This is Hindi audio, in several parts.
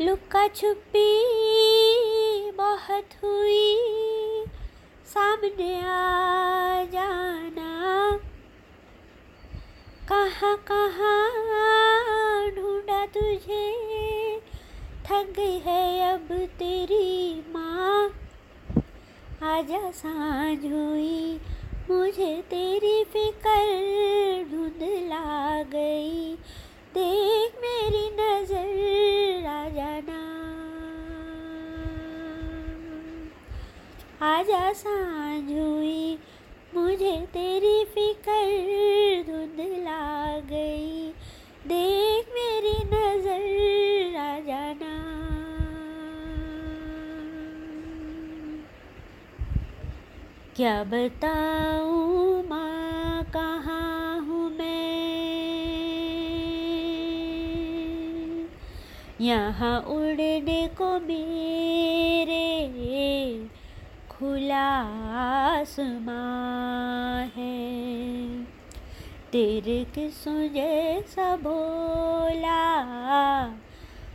लुका छुपी बहुत हुई। सामने आ जाना। कहाँ कहाँ ढूंढा तुझे? थक गई है अब तेरी माँ। आजा साँझ हुई, मुझे तेरी फिकर धुंधला गई। देख मेरी नज़र आ जाना आजा साँझ हुई, मुझे तेरी फिकर धुंधला गई। देख मेरी नज़र आ जाना क्या बताऊँ माँ कहाँ यहाँ उड़ने को मेरे खुला आसमां है। तेरे किसों जैसा भोला,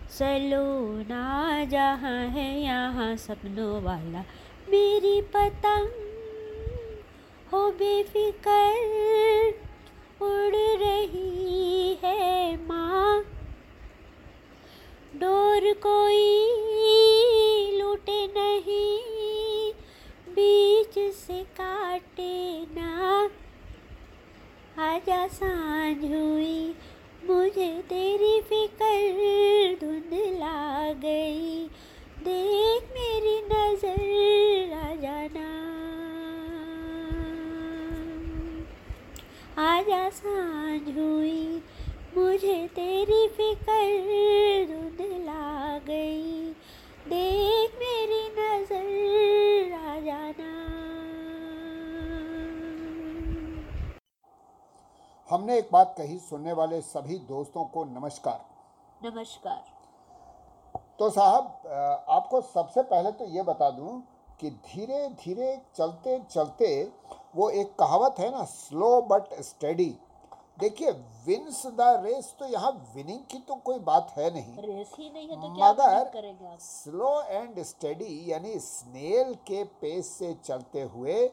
सलोना जहाँ है, यहाँ सपनों वाला मेरी पतंग। हो बेफिकर उड़ रही है माँ डोर कोई लूटे नहीं बीच से काटे ना। आजा साँझ हुई बात कही सुनने वाले सभी दोस्तों को नमस्कार। नमस्कार। तो साहब आपको सबसे पहले तो ये बता दूँ कि धीरे धीरे चलते चलते वो एक कहावत है ना स्लो बट स्टेडी देखिए विंस द रेस तो यहाँ विनिंग की तो कोई बात है नहीं। रेस ही नहीं है तो क्या मगर स्लो एंड स्टेडी यानी स्नेल के पेस से चलते हुए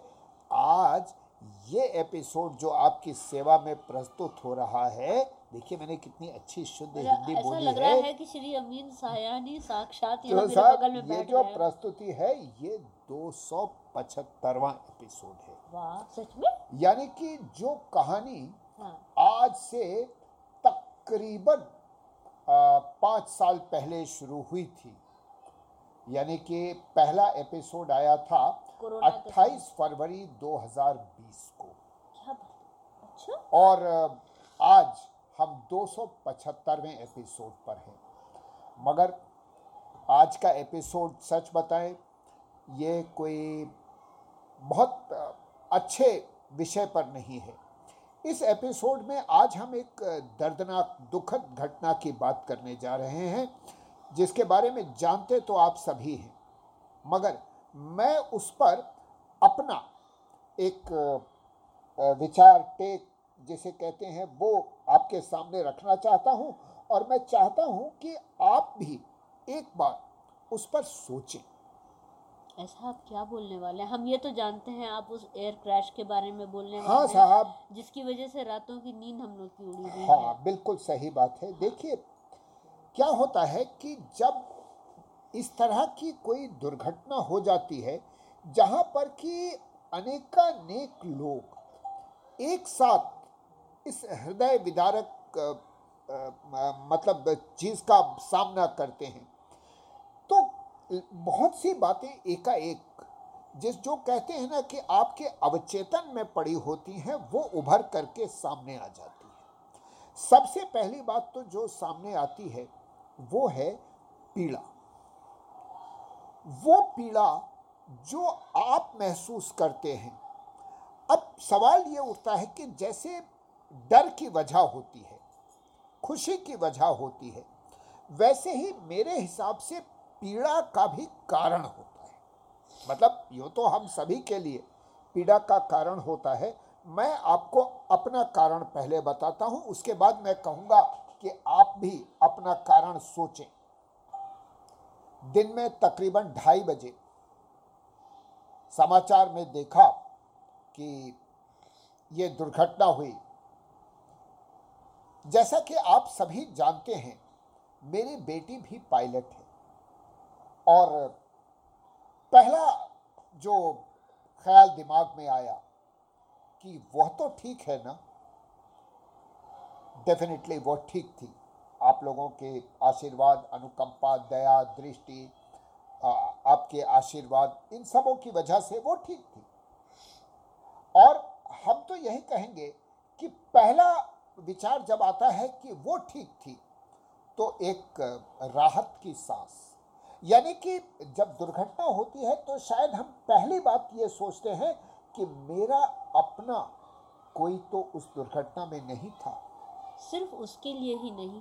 आज ये एपिसोड जो आपकी सेवा में प्रस्तुत हो रहा है देखिए मैंने कितनी अच्छी शुद्ध हिंदी ऐसा बोली लग रहा है है कि श्री अमीन सायानी साक्षात तो मेरे बगल में ये जो प्रस्तुति है ये 275वां एपिसोड है। वाह सच में? यानी कि जो कहानी हाँ। आज से तकरीबन पाँच साल पहले शुरू हुई थी। यानी कि पहला एपिसोड आया था 28 फरवरी 2020 को। अच्छा। और आज हम 275वें एपिसोड पर हैं। मगर आज का एपिसोड सच बताएँ ये कोई बहुत अच्छे विषय पर नहीं है। इस एपिसोड में आज हम एक दर्दनाक दुखद घटना की बात करने जा रहे हैं जिसके बारे में जानते तो आप सभी हैं। मगर मैं उस पर अपना एक विचार टेक जिसे कहते हैं वो आपके सामने रखना चाहता हूँ और मैं चाहता हूँ कि आप भी एक बार उस पर सोचें। ऐसा आप क्या बोलने वाले हैं? हम ये तो जानते हैं आप उस एयर क्रैश के बारे में बोलने हाँ वाले हैं साहब। जिसकी वजह से रातों की नींद हम लोग की उड़ी हुई है हाँ। बिल्कुल सही बात है। देखिए क्या होता है कि जब इस तरह की कोई दुर्घटना हो जाती है जहाँ पर कि अनेकानेक लोग एक साथ इस हृदय विदारक मतलब चीज़ का सामना करते हैं। तो बहुत सी बातें एकाएक जिस जो कहते हैं ना कि आपके अवचेतन में पड़ी होती हैं, वो उभर करके सामने आ जाती है। सबसे पहली बात तो जो सामने आती है, वो है पीड़ा। वो पीड़ा जो आप महसूस करते हैं। अब सवाल ये उठता है कि जैसे डर की वजह होती है, खुशी की वजह होती है, वैसे ही मेरे हिसाब से पीड़ा का भी कारण होता है। मतलब यो तो हम सभी के लिए पीड़ा का कारण होता है। मैं आपको अपना कारण पहले बताता हूँ, उसके बाद मैं कहूँगा कि आप भी अपना कारण सोचें। दिन में तकरीबन ढाई बजे समाचार में देखा कि ये दुर्घटना हुई। जैसा कि आप सभी जानते हैं, मेरी बेटी भी पायलट है और पहला जो ख्याल दिमाग में आया कि वह तो ठीक है ना? डेफिनेटली वो ठीक थी। आप लोगों के आशीर्वाद, अनुकंपा, दया, दृष्टि आपके आशीर्वाद, इन सबों की वजह से वो ठीक थी। और हम तो यही कहेंगे कि पहला विचार जब आता है कि वो ठीक थी तो एक राहत की सांस। यानी कि जब दुर्घटना होती है तो शायद हम पहली बात ये सोचते हैं कि मेरा अपना कोई तो उस दुर्घटना में नहीं था। सिर्फ़ उसके लिए ही नहीं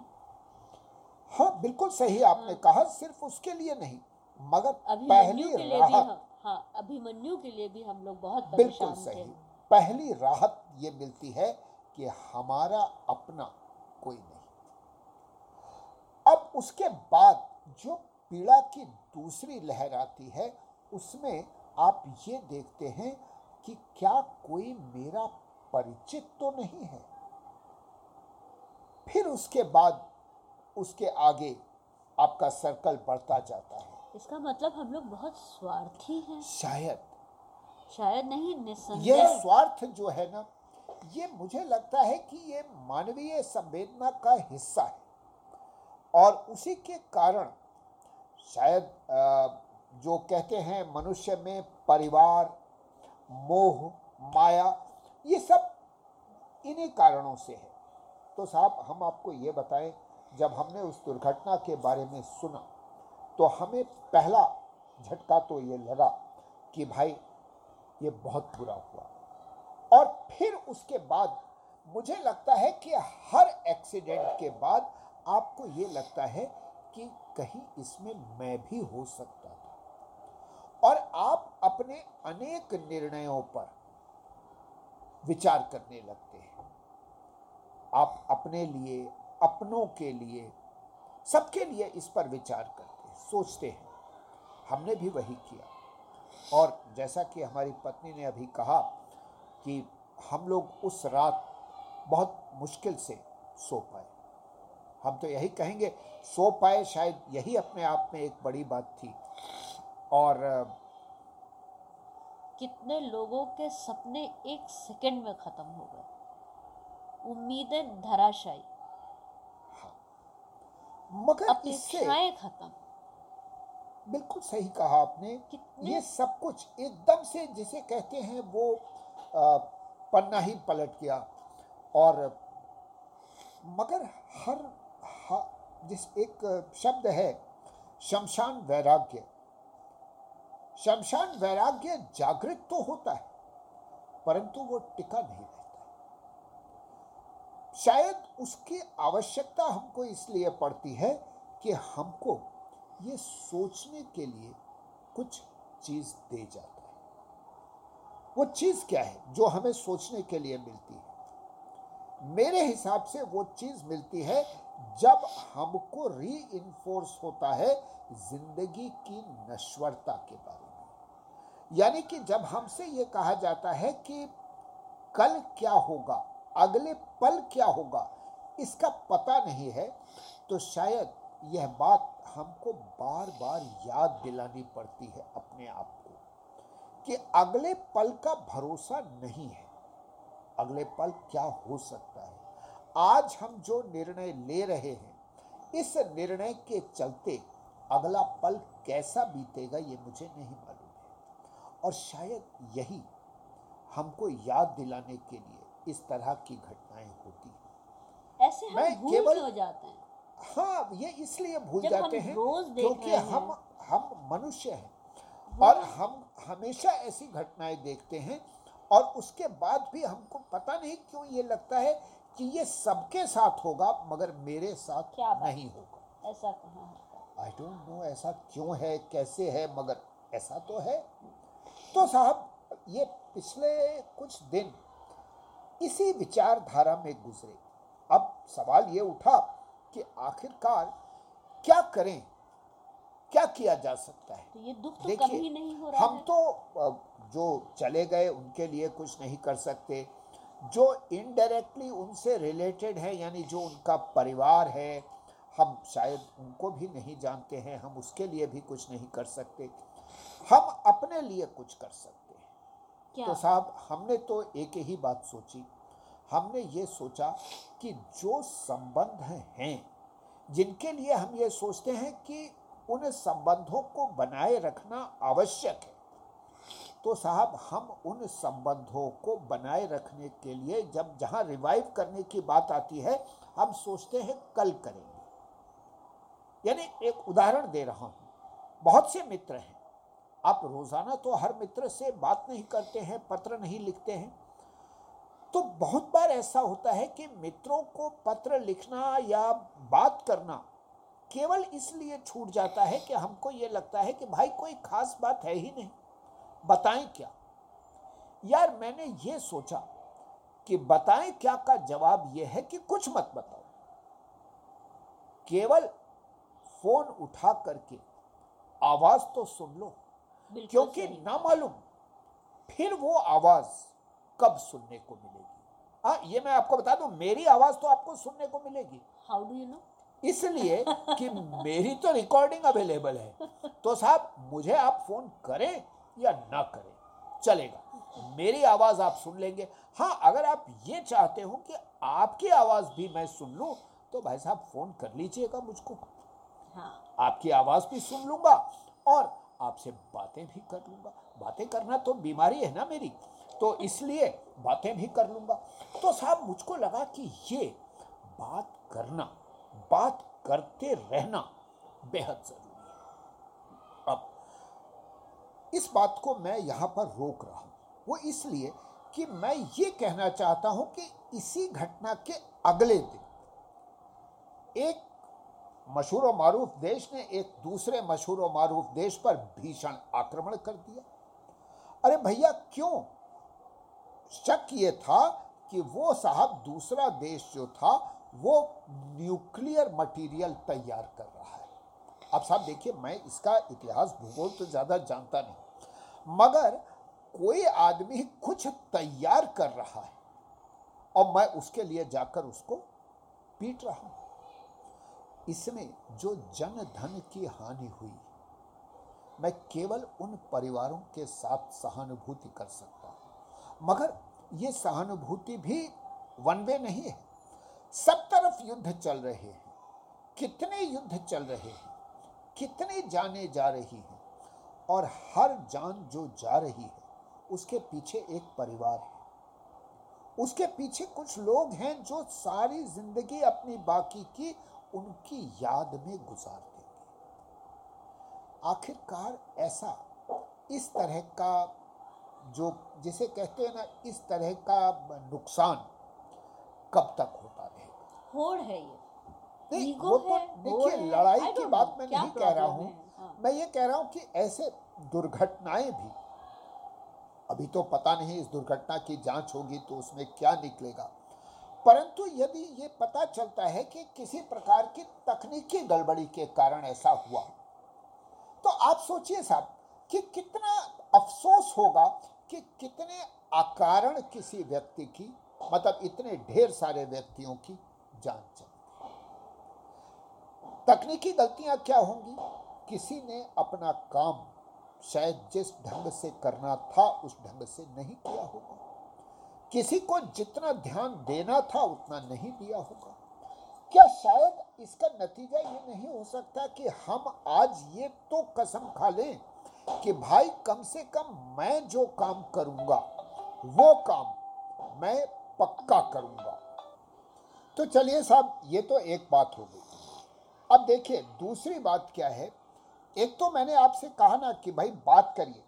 हाँ बिल्कुल सही आपने हाँ। कहा सिर्फ़ उसके लिए नहीं मगर पहली राहत। हाँ अभिमन्यु के लिए भी हम लोग बहुत बिल्कुल सही। पहली राहत ये मिलती है कि हमारा अपना कोई नहीं। अब उसके बाद जो पीड़ा की दूसरी लहर आती है उसमें आप ये देखते हैं कि क्या कोई मेरा परिचित तो नहीं है? फिर उसके बाद उसके आगे आपका सर्कल बढ़ता जाता है। इसका मतलब हम लोग बहुत स्वार्थी हैं। शायद। शायद नहीं ये स्वार्थ जो है ना ये मुझे लगता है कि ये मानवीय संवेदना का हिस्सा है। और उसी के कारण शायद जो कहते हैं मनुष्य में परिवार मोह माया ये सब इन्हीं कारणों से है। तो साहब हम आपको ये बताएँ जब हमने उस दुर्घटना के बारे में सुना तो हमें पहला झटका तो ये लगा कि भाई, ये बहुत बुरा हुआ। और फिर उसके बाद मुझे लगता है कि हर एक्सीडेंट के बाद आपको ये लगता है कि कहीं इसमें मैं भी हो सकता था। और आप अपने अनेक निर्णयों पर विचार करने लगते हैं। आप अपने लिए अपनों के लिए, सबके लिए इस पर विचार करते हैं, सोचते हैं। हमने भी वही किया। और जैसा कि हमारी पत्नी ने अभी कहा कि हम लोग उस रात बहुत मुश्किल से सो पाए। हम तो यही कहेंगे, सो पाए शायद यही अपने आप में एक बड़ी बात थी। और कितने लोगों के सपने एक सेकंड में खत्म हो गए। उम्मीदें धराशायी। मगर इससे खत्म। बिल्कुल सही कहा आपने। ये सब कुछ एकदम से जिसे कहते हैं वो आ, पन्ना ही पलट गया। और मगर हर, जिस एक शब्द है शमशान वैराग्य। शमशान वैराग्य जागृत तो होता है परंतु वो टिका नहीं शायद उसकी आवश्यकता हमको इसलिए पड़ती है कि हमको ये सोचने के लिए कुछ चीज़ दे जाता है। वो चीज़ क्या है जो हमें सोचने के लिए मिलती है? मेरे हिसाब से वो चीज़ मिलती है जब हमको री इन्फोर्स होता है ज़िंदगी की नश्वरता के बारे में। यानी कि जब हमसे ये कहा जाता है कि कल क्या होगा अगले पल क्या होगा, इसका पता नहीं है। तो शायद यह बात हमको बार बार याद दिलानी पड़ती है अपने आप को कि अगले पल का भरोसा नहीं है। अगले पल क्या हो सकता है? आज हम जो निर्णय ले रहे हैं, इस निर्णय के चलते अगला पल कैसा बीतेगा ये मुझे नहीं मालूम है। और शायद यही हमको याद दिलाने के लिए इस तरह की घटनाएँ होती हैं। ऐसे हम मैं भूल केवल हो जाते हैं? हाँ ये इसलिए भूल जाते हैं क्योंकि हम हम मनुष्य हैं और हम हमेशा ऐसी घटनाएँ देखते हैं और उसके बाद भी हमको पता नहीं क्यों ये लगता है कि ये सबके साथ होगा मगर मेरे साथ नहीं होगा। ऐसा कहाँ आई डोंट नो ऐसा क्यों है कैसे है मगर ऐसा तो है। तो साहब ये पिछले कुछ दिन इसी विचारधारा में गुजरे। अब सवाल ये उठा कि आखिरकार क्या करें? क्या किया जा सकता है? तो ये दुख तो कम ही नहीं हो रहा हम है। तो जो चले गए उनके लिए कुछ नहीं कर सकते। जो इनडायरेक्टली उनसे रिलेटेड है यानी जो उनका परिवार है हम शायद उनको भी नहीं जानते हैं हम उसके लिए भी कुछ नहीं कर सकते। हम अपने लिए कुछ कर सकते तो साहब, हमने तो एक ही बात सोची। हमने ये सोचा कि जो संबंध हैं, जिनके लिए हम ये सोचते हैं कि उन संबंधों को बनाए रखना आवश्यक है। तो साहब, हम उन संबंधों को बनाए रखने के लिए जब जहाँ रिवाइव करने की बात आती है, हम सोचते हैं कल करेंगे। यानी एक उदाहरण दे रहा हूँ। बहुत से मित्र हैं आप रोज़ाना तो हर मित्र से बात नहीं करते हैं, पत्र नहीं लिखते हैं। तो बहुत बार ऐसा होता है कि मित्रों को पत्र लिखना या बात करना केवल इसलिए छूट जाता है कि हमको ये लगता है कि भाई कोई खास बात है ही नहीं। बताएँ क्या? यार मैंने ये सोचा कि बताएँ क्या का जवाब ये है कि कुछ मत बताओ। केवल फ़ोन उठा करके आवाज़ तो सुन लो। क्योंकि ना मालूम फिर वो आवाज़ कब सुनने को मिलेगी। हाँ ये मैं आपको बता दूँ मेरी आवाज़ तो आपको सुनने को मिलेगी। हाउ डू यू नो इसलिए कि मेरी तो रिकॉर्डिंग अवेलेबल है। तो साहब मुझे आप फ़ोन करें या ना करें चलेगा। मेरी आवाज़ आप सुन लेंगे। हाँ अगर आप ये चाहते हो कि आपकी आवाज़ भी मैं सुन लूँ तो भाई साहब फ़ोन कर लीजिएगा मुझको। हाँ। आपकी आवाज़ भी सुन लूँगा और आपसे बातें भी कर लूँगा। बातें करना तो बीमारी है ना मेरी? तो इसलिए बातें भी कर लूँगा। तो साहब मुझको लगा कि ये बात करना, बात करते रहना बेहद ज़रूरी है। अब, इस बात को मैं यहाँ पर रोक रहा हूँ। वो इसलिए कि मैं ये कहना चाहता हूँ कि इसी घटना के अगले दिन, एक मशहूर व मारूफ देश ने एक दूसरे मशहूर मारूफ देश पर भीषण आक्रमण कर दिया। अरे भैया, क्यों? शक ये था कि वो साहब दूसरा देश जो था, वो न्यूक्लियर मटेरियल तैयार कर रहा है। अब साहब देखिए, मैं इसका इतिहास भूगोल तो ज़्यादा जानता नहीं, मगर कोई आदमी कुछ तैयार कर रहा है और मैं उसके लिए जाकर उसको पीट रहा हूँ। इसमें जो जन धन की हानि हुई, मैं केवल उन परिवारों के साथ सहानुभूति कर सकता हूँ। मगर ये सहानुभूति भी वन वे नहीं है। सब तरफ़ युद्ध चल रहे हैं। कितने युद्ध चल रहे हैं? कितने जाने जा रही हैं? और हर जान जो जा रही है, उसके पीछे एक परिवार है। उसके पीछे कुछ लोग हैं जो सारी ज़िंदगी अपनी बाकी की उनकी याद में गुजार देंगे। आखिरकार ऐसा इस तरह का जो जिसे कहते हैं ना इस तरह का नुकसान कब तक होता रहेगा? होड़ है ये। नहीं वो तो देखिए लड़ाई की बात मैं नहीं कह रहा हूँ। हाँ। मैं ये कह रहा हूँ कि ऐसे दुर्घटनाएँ भी अभी तो पता नहीं इस दुर्घटना की जाँच होगी तो उसमें क्या निकलेगा। परंतु यदि ये पता चलता है कि किसी प्रकार की तकनीकी गड़बड़ी के कारण ऐसा हुआ तो आप सोचिए साहब कि कितना अफसोस होगा कि कितने अकारण किसी व्यक्ति की मतलब इतने ढेर सारे व्यक्तियों की जान चली। तकनीकी गलतियाँ क्या होंगी? किसी ने अपना काम शायद जिस ढंग से करना था, उस ढंग से नहीं किया होगा। किसी को जितना ध्यान देना था, उतना नहीं दिया होगा। क्या शायद इसका नतीजा ये नहीं हो सकता कि हम आज ये तो कसम खा लें कि भाई कम से कम मैं जो काम करूँगा, वो काम मैं पक्का करूँगा। तो चलिए साहब, ये तो एक बात हो गई। अब देखिए, दूसरी बात क्या है? एक तो मैंने आपसे कहा ना कि भाई बात करिए।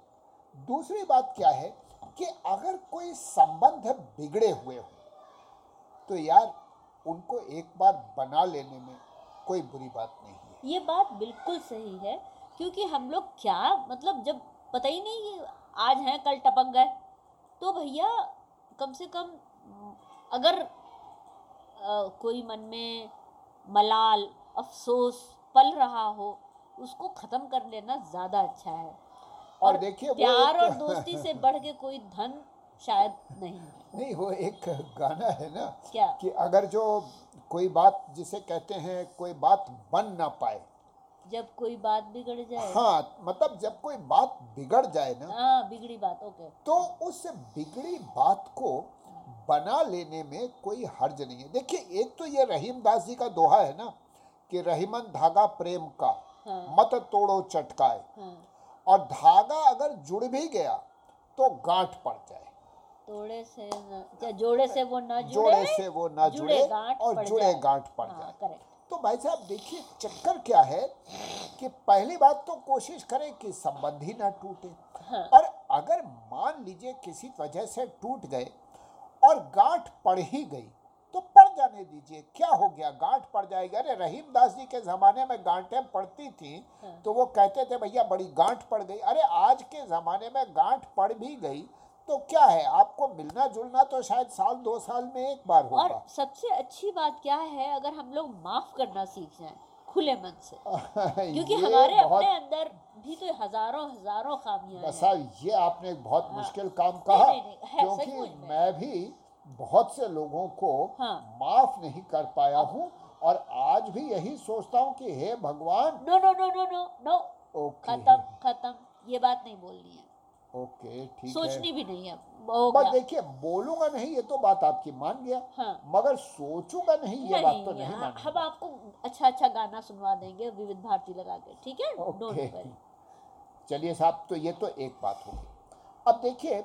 दूसरी बात क्या है? कि अगर कोई संबंध बिगड़े हुए हो तो यार उनको एक बार बना लेने में कोई बुरी बात नहीं है। ये बात बिल्कुल सही है क्योंकि हम लोग क्या मतलब जब पता ही नहीं आज हैं कल टपक गए तो भैया कम से कम अगर अ, कोई मन में मलाल अफसोस पल रहा हो उसको खत्म कर लेना ज़्यादा अच्छा है। और देखिए प्यार और दोस्ती से बढ़ के कोई धन शायद नहीं नहीं वो एक गाना है ना क्या? कि अगर जो कोई बात जिसे कहते हैं कोई बात बन ना पाए। जब कोई बात बिगड़ जाए। हाँ मतलब जब कोई बात बिगड़ जाए ना हाँ बिगड़ी बात ओके। तो उस बिगड़ी बात को बना लेने में कोई हर्ज नहीं है। देखिए एक तो ये रहीम दास जी का दोहा है ना कि रहीमन धागा प्रेम का हाँ। मत तोड़ो चटकाए। हाँ। और धागा अगर जुड़ भी गया तो गांठ पड़ जाए। तोड़े से न, जोड़े से वो ना जुड़े जोड़े से वो ना जुड़े जुड़े और जुड़े गांठ पड़ हाँ जाए। तो भाई साहब देखिए चक्कर क्या है कि पहली बात तो कोशिश करें कि संबंध ही ना टूटे। हाँ। और अगर मान लीजिए किसी वजह से टूट गए और गांठ पड़ ही गई जाने दीजिए। क्या हो गया? गांठ पड़ जाएगी। अरे रहीम दास जी के जमाने में गांठें पड़ती थी हाँ। तो वो कहते थे भैया बड़ी गांठ पड़ गई। अरे आज के जमाने में गांठ पड़ भी गई तो क्या है? आपको मिलना जुलना तो शायद साल दो साल में एक बार होगा। और सबसे अच्छी बात क्या है अगर हम लोग माफ़ करना सीख जाएँ खुले मन से। क्योंकि हमारे बहुत अपने अंदर भी तो हज़ारों हज़ारों खामियाँ हैं। ये आपने एक बहुत हाँ। मुश्किल काम कहा नहीं, नहीं, है, क्योंकि मैं भी बहुत से लोगों को हाँ। माफ़ नहीं कर पाया हूँ और आज भी यही सोचता हूँ कि हे भगवान। No no no no no no okay खत्म खत्म। ये बात नहीं बोलनी है। ओके ठीक है। सोचनी भी नहीं है। बस देखिए बोलूँगा नहीं ये तो बात आपकी मान गया। हाँ। मगर सोचूँगा नहीं ये बात तो नहीं नहीं हाँ, हम आपको अच्छा अच्छा गाना सुनवा देंगे विविध भारती लगा के ठीक है? चलिए साहब तो ये तो एक बात होगी। अब देखिए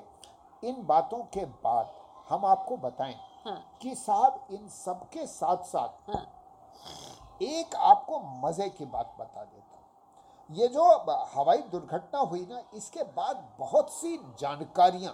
इन बातों के बाद हम आपको बताएँ हाँ। कि साहब इन सब के साथ साथ हाँ। एक आपको मज़े की बात बता देता हूँ। ये जो हवाई दुर्घटना हुई ना इसके बाद बहुत सी जानकारियाँ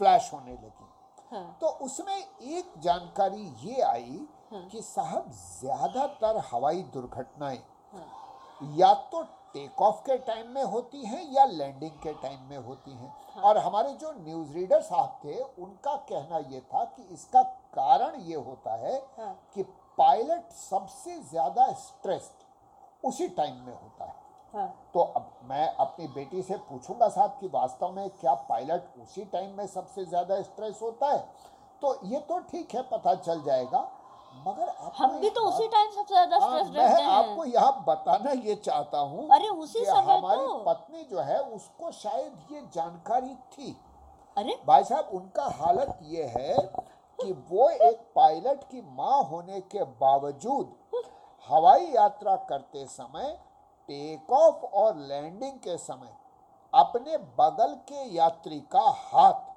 फ्लैश होने लगी। हाँ। तो उसमें एक जानकारी ये आई हाँ। कि साहब ज़्यादातर हवाई दुर्घटनाएँ हाँ। या तो टेक ऑफ़ के टाइम में होती हैं या लैंडिंग के टाइम में होती हैं? हाँ। और हमारे जो न्यूज़ रीडर साहब थे उनका कहना ये था कि इसका कारण ये होता है हाँ। कि पायलट सबसे ज़्यादा स्ट्रेस्ड उसी टाइम में होता है। हाँ। तो अब मैं अपनी बेटी से पूछूँगा साहब कि वास्तव में क्या पायलट उसी टाइम में सबसे ज़्यादा स्ट्रेस होता है? तो ये तो ठीक है पता चल जाएगा। मगर आपको हम भी तो उसी टाइम सबसे ज़्यादा हाँ, स्ट्रेस मैं रहते आपको हैं यहाँ बताना ये चाहता हूँ अरे उसी समय हमारी तो। पत्नी जो है उसको शायद ये जानकारी थी। अरे। भाई साहब उनका हालत ये है कि वो एक पायलट की माँ होने के बावजूद हवाई यात्रा करते समय टेक ऑफ़ और लैंडिंग के समय अपने बगल के यात्री का हाथ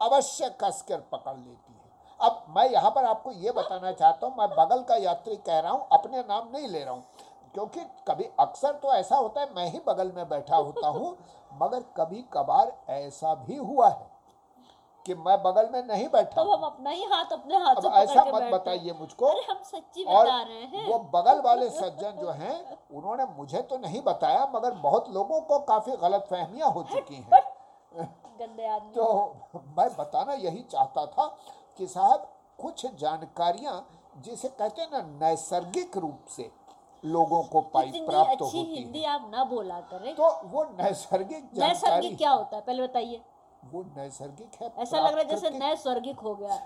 अवश्य कसकर पकड़ लेती है अब मैं यहाँ पर आपको ये बताना चाहता हूँ मैं बगल का यात्री कह रहा हूँ अपने नाम नहीं ले रहा हूँ। क्योंकि कभी अक्सर तो ऐसा होता है मैं ही बगल में बैठा होता हूँ मगर कभी कभार ऐसा भी हुआ है कि मैं बगल में नहीं बैठा। तो हम अपना ही हाथ अपने हाथ अब ऐसा मत बताइए मुझको। अरे हम सच्ची और बता रहे हैं। वो बगल वाले सज्जन जो हैं उन्होंने मुझे तो नहीं बताया मगर बहुत लोगों को काफ़ी गलत फहमियाँ हो चुकी हैं। तो मैं बताना यही चाहता था कि साहब कुछ जानकारियाँ जिसे कहते हैं ना नैसर्गिक रूप से लोगों को पाई प्राप्त अच्छी होती हिंदी आप ना बोला करें। तो वो नैसर्गिक नैसर्गिक क्या होता है? पहले बताइए। वो नैसर्गिक है ऐसा लग रहा है जैसे नैसर्गिक हो गया।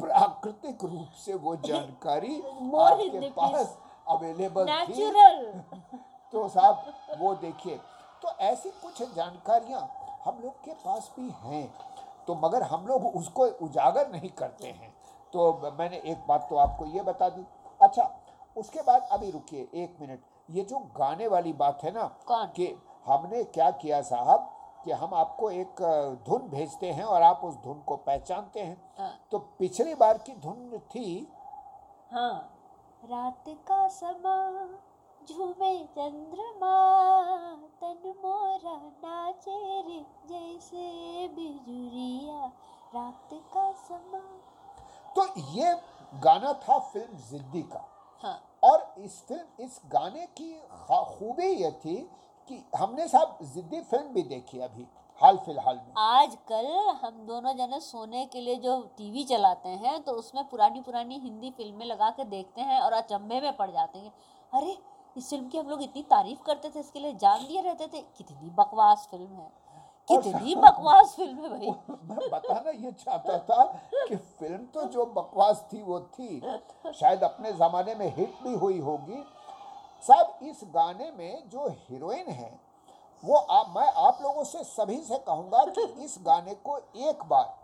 प्राकृतिक रूप से वो जानकारी आपके पास अवेलेबल नेचुरल तो साहब वो देखिए। तो ऐसी कुछ जानकारियाँ हम लोग के पास भी हैं। तो मगर हम लोग उसको उजागर नहीं करते हैं। तो मैंने एक बात तो आपको ये बता दी। अच्छा उसके बाद अभी रुकिए एक मिनट। ये जो गाने वाली बात है ना? कि हमने क्या किया साहब कि हम आपको एक धुन भेजते हैं और आप उस धुन को पहचानते हैं। हाँ। तो पिछली बार की धुन थी? हाँ। रात का समा झूमे चंद्रमा तन मोरा नाचे रे जैसे बिजुरिया रात का समा तो ये गाना था फ़िल्म जिद्दी का। हाँ। और इस फ़िल्म इस गाने की खूबी ये थी कि हमने साहब जिद्दी फ़िल्म भी देखी अभी हाल फ़िलहाल में। आजकल हम दोनों जने सोने के लिए जो टीवी चलाते हैं तो उसमें पुरानी पुरानी हिंदी फ़िल्में लगा के देखते हैं और अचंभे में पड़ जाते हैं। अरे इस फ़िल्म की हम लोग इतनी तारीफ़ करते थे इसके लिए जान दिए रहते थे। कितनी बकवास फ़िल्म है। कितनी बकवास फ़िल्म है भाई। मैं बताना ये चाहता था कि फ़िल्म तो जो बकवास थी वो थी। शायद अपने जमाने में हिट भी हुई होगी। साहब इस गाने में जो हीरोइन है वो आप मैं आप लोगों से सभी से कहूँगा कि इस गाने को एक बार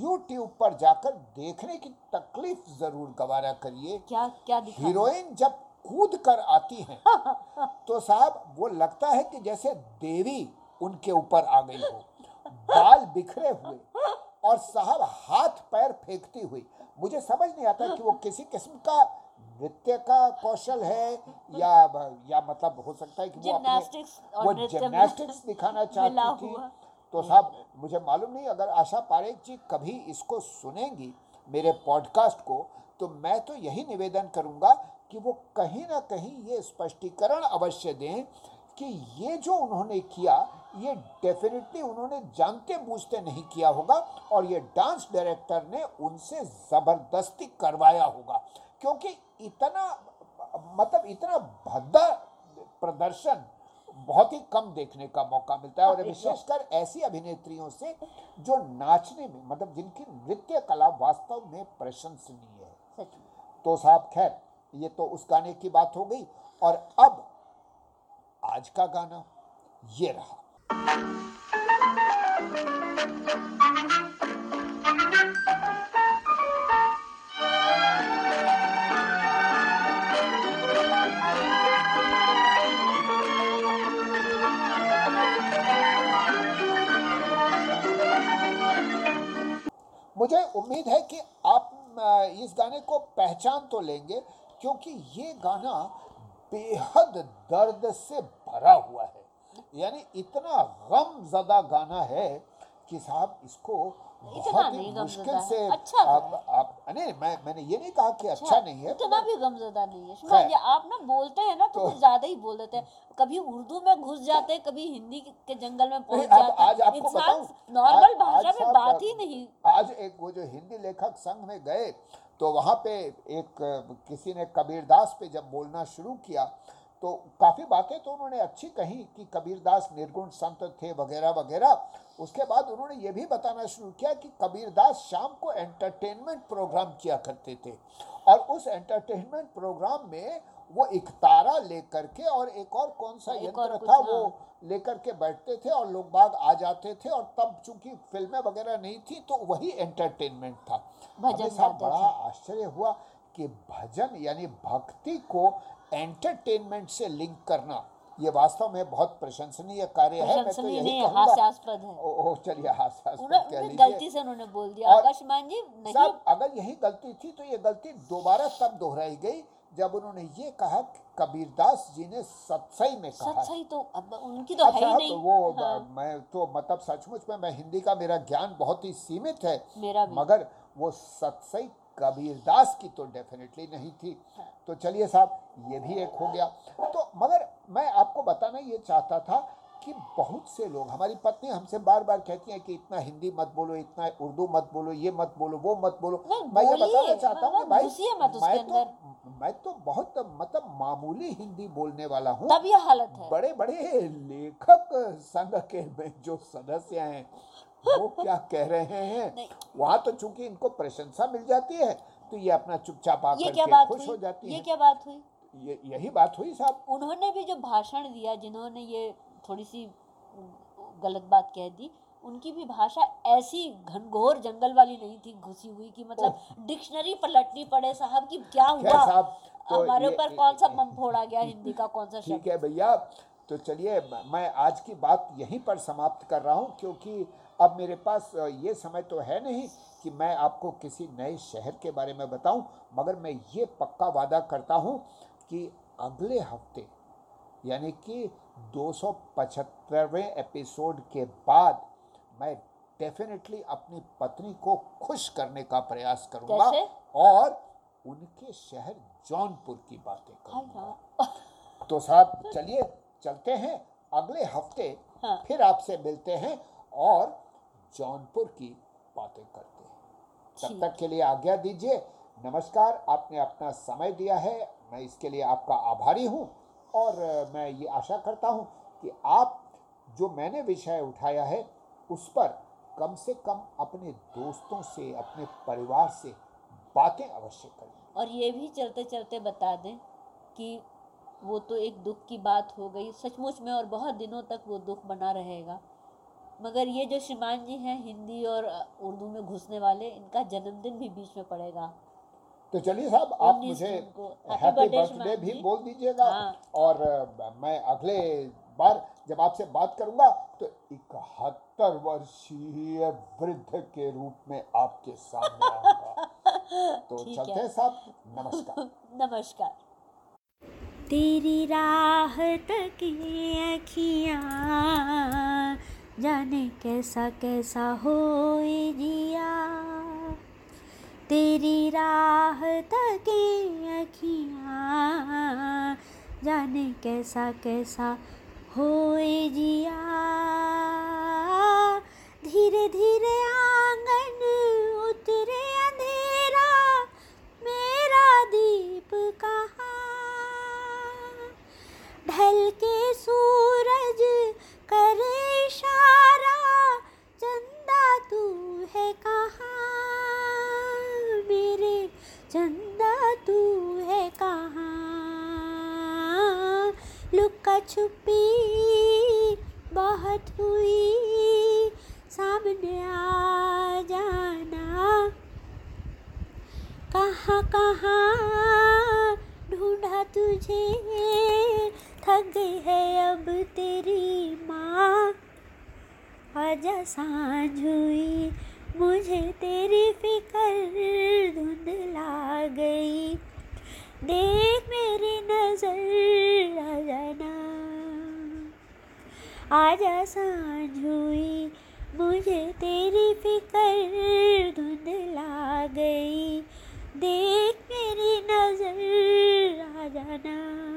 YouTube पर जाकर देखने की तकलीफ़ ज़रूर गवारा करिए। क्या क्या हीरोइन जब कूद कर आती हैं तो साहब वो लगता है कि जैसे देवी उनके ऊपर आ गई हो। बाल बिखरे हुए और साहब हाथ पैर फेंकती हुई। मुझे समझ नहीं आता कि वो किसी किस्म का नृत्य का कौशल है या या मतलब हो सकता है कि वो अपने वो जिम्नास्टिक्स दिखाना चाहती थी। तो साहब मुझे मालूम नहीं अगर आशा पारेख जी कभी इसको सुनेंगी मेरे पॉडकास्ट को तो मैं तो यही निवेदन करूँगा कि वो कहीं ना कहीं ये स्पष्टीकरण अवश्य दें कि ये जो उन्होंने किया ये डेफिनेटली उन्होंने जानते बूझते नहीं किया होगा और ये डांस डायरेक्टर ने उनसे ज़बरदस्ती करवाया होगा। क्योंकि इतना मतलब इतना भद्दा प्रदर्शन बहुत ही कम देखने का मौका मिलता है। और विशेषकर ऐसी अभिनेत्रियों से जो नाचने में मतलब जिनकी नृत्य कला वास्तव में प्रशंसनीय है। तो साहब खैर ये तो उस गाने की बात हो गई। और अब आज का गाना ये रहा। मुझे उम्मीद है कि आप इस गाने को पहचान तो लेंगे, क्योंकि ये गाना बेहद दर्द से भरा हुआ है। यानी इतना गम ज़दा गाना है कि साहब इसको बहुत ही मुश्किल से अच्छा आप आप नहीं मैं मैंने ये नहीं कहा कि अच्छा नहीं है इतना भी गमजदा नहीं है। खैर। आप ना बोलते हैं ना तो, तो- कुछ ज़्यादा ही बोल देते हैं। कभी उर्दू में घुस जाते हैं कभी हिंदी के जंगल में पहुँच जाते आज हैं आपको इंसान बताऊँ, नॉर्मल भाषा में बात ही नहीं। आज एक वो जो हिंदी लेखक संघ में गए तो वहाँ पे एक किसी ने कबीरदास पे जब बोलना शुरू किया तो काफ़ी बातें तो उन्होंने अच्छी कही कि कबीरदास निर्गुण संत थे वगैरह वगैरह। उसके बाद उन्होंने ये भी बताना शुरू किया कि कबीरदास शाम को एंटरटेनमेंट प्रोग्राम किया करते थे। और उस एंटरटेनमेंट प्रोग्राम में वो एक तारा लेकर के और एक और कौन सा यंत्र था वो हाँ। लेकर के बैठते थे और लोग बाग आ जाते थे और तब चूँकि फ़िल्में वगैरह नहीं थी तो वही एंटरटेनमेंट था। भजन साहब बड़ा आश्चर्य हुआ कि भजन यानी भक्ति को एंटरटेनमेंट से लिंक करना ये वास्तव में बहुत प्रशंसनीय कार्य है मैं तो यही हास्यास्पद है। ओ, ओ चलिए हास्यास्पद कह लीजिए। गलती से उन्होंने बोल दिया। आकाशमान जी नहीं। साहब अगर यही गलती थी तो ये गलती दोबारा तब दोहराई गई जब उन्होंने ये कहा कबीरदास जी ने सत्सई में कहा। सच सही तो अब उनकी तो है अच्छा ही तो नहीं। वो हाँ, मैं तो मतलब सचमुच में मैं हिंदी का मेरा ज्ञान बहुत ही सीमित है मेरा भी। मगर वो सत्सई कबीरदास की तो डेफिनेटली नहीं थी। तो चलिए साहब ये भी एक हो गया। तो मगर मैं आपको बताना ये चाहता था कि बहुत से लोग हमारी पत्नी हमसे बार बार कहती हैं कि इतना हिंदी मत बोलो इतना उर्दू मत बोलो ये मत बोलो वो मत बोलो। मैं ये बताना चाहता हूँ भाई मैं तो मैं तो बहुत मतलब मामूली हिंदी बोलने वाला हूँ। तब ये हालत है। बड़े बड़े लेखक संघ के में जो सदस्य हैं वो क्या कह रहे हैं। वहाँ तो चूँकि इनको प्रशंसा मिल जाती है तो ये अपना चुपचाप आकर क्या के बात खुश हो जाती ये क्या बात हुई? ये यही बात हुई साहब। उन्होंने भी जो भाषण दिया जिन्होंने ये थोड़ी सी गलत बात कह दी उनकी भी भाषा ऐसी घनघोर जंगल वाली नहीं थी घुसी हुई कि मतलब डिक्शनरी पलटनी पड़े साहब कि क्या हुआ? साहब? तो हमारे ऊपर कौन सा बम फोड़ा गया हिंदी का कौन सा ठीक है भैया तो चलिए मैं आज की बात यहीं पर समाप्त कर रहा हूँ क्योंकि अब मेरे पास ये समय तो है नहीं। कि मैं आपको किसी नए शहर के बारे में बताऊँ मगर मैं ये पक्का वादा करता हूँ कि अगले हफ़्ते यानी कि 275वें एपिसोड के बाद मैं डेफिनेटली अपनी पत्नी को खुश करने का प्रयास करूँगा और उनके शहर जौनपुर की बातें करूँगा। तो साहब चलिए चलते हैं। अगले हफ़्ते हाँ। फिर आपसे मिलते हैं और जौनपुर की बातें करते हैं। तब तक के लिए आज्ञा दीजिए। नमस्कार आपने अपना समय दिया है। मैं इसके लिए आपका आभारी हूँ और मैं ये आशा करता हूँ कि आप जो मैंने विषय उठाया है उस पर कम से कम अपने दोस्तों से अपने परिवार से बातें अवश्य करें। और ये भी चलते चलते बता दें कि वो तो एक दुख की बात हो गई। सचमुच में और बहुत दिनों तक वो दुख बना रहेगा। मगर ये जो श्रीमान जी हैं हिंदी और उर्दू में घुसने वाले इनका जन्मदिन भी बीच में पड़ेगा। तो चलिए साहब आप मुझे हैप्पी birthday, बर्थडे भी बोल दीजिएगा। हाँ। और मैं अगले बार जब आपसे बात करूँगा तो इकहत्तर वर्षीय वृद्ध के रूप में आपके सामने आऊँगा। तो चलते हैं साहब। नमस्कार। नमस्कार। तेरी राह तकी अखियाँ जाने कैसा कैसा होए जिया। तेरी राह तकी अखियाँ। जाने कैसा कैसा होए जिया। धीरे धीरे आँगन उतरे अंधेरा। मेरा दीप कहाँ? ढल के छुपी बहुत हुई। सामने आ जाना। कहाँ कहाँ ढूंढा तुझे? थक गई है अब तेरी माँ। आजा साँझ हुई, मुझे तेरी फिकर धुंधला गई। देख मेरी नज़र। आजा साँझ हुई मुझे तेरी फ़िक्र धुंधला गई। देख मेरी नज़र आ जाना।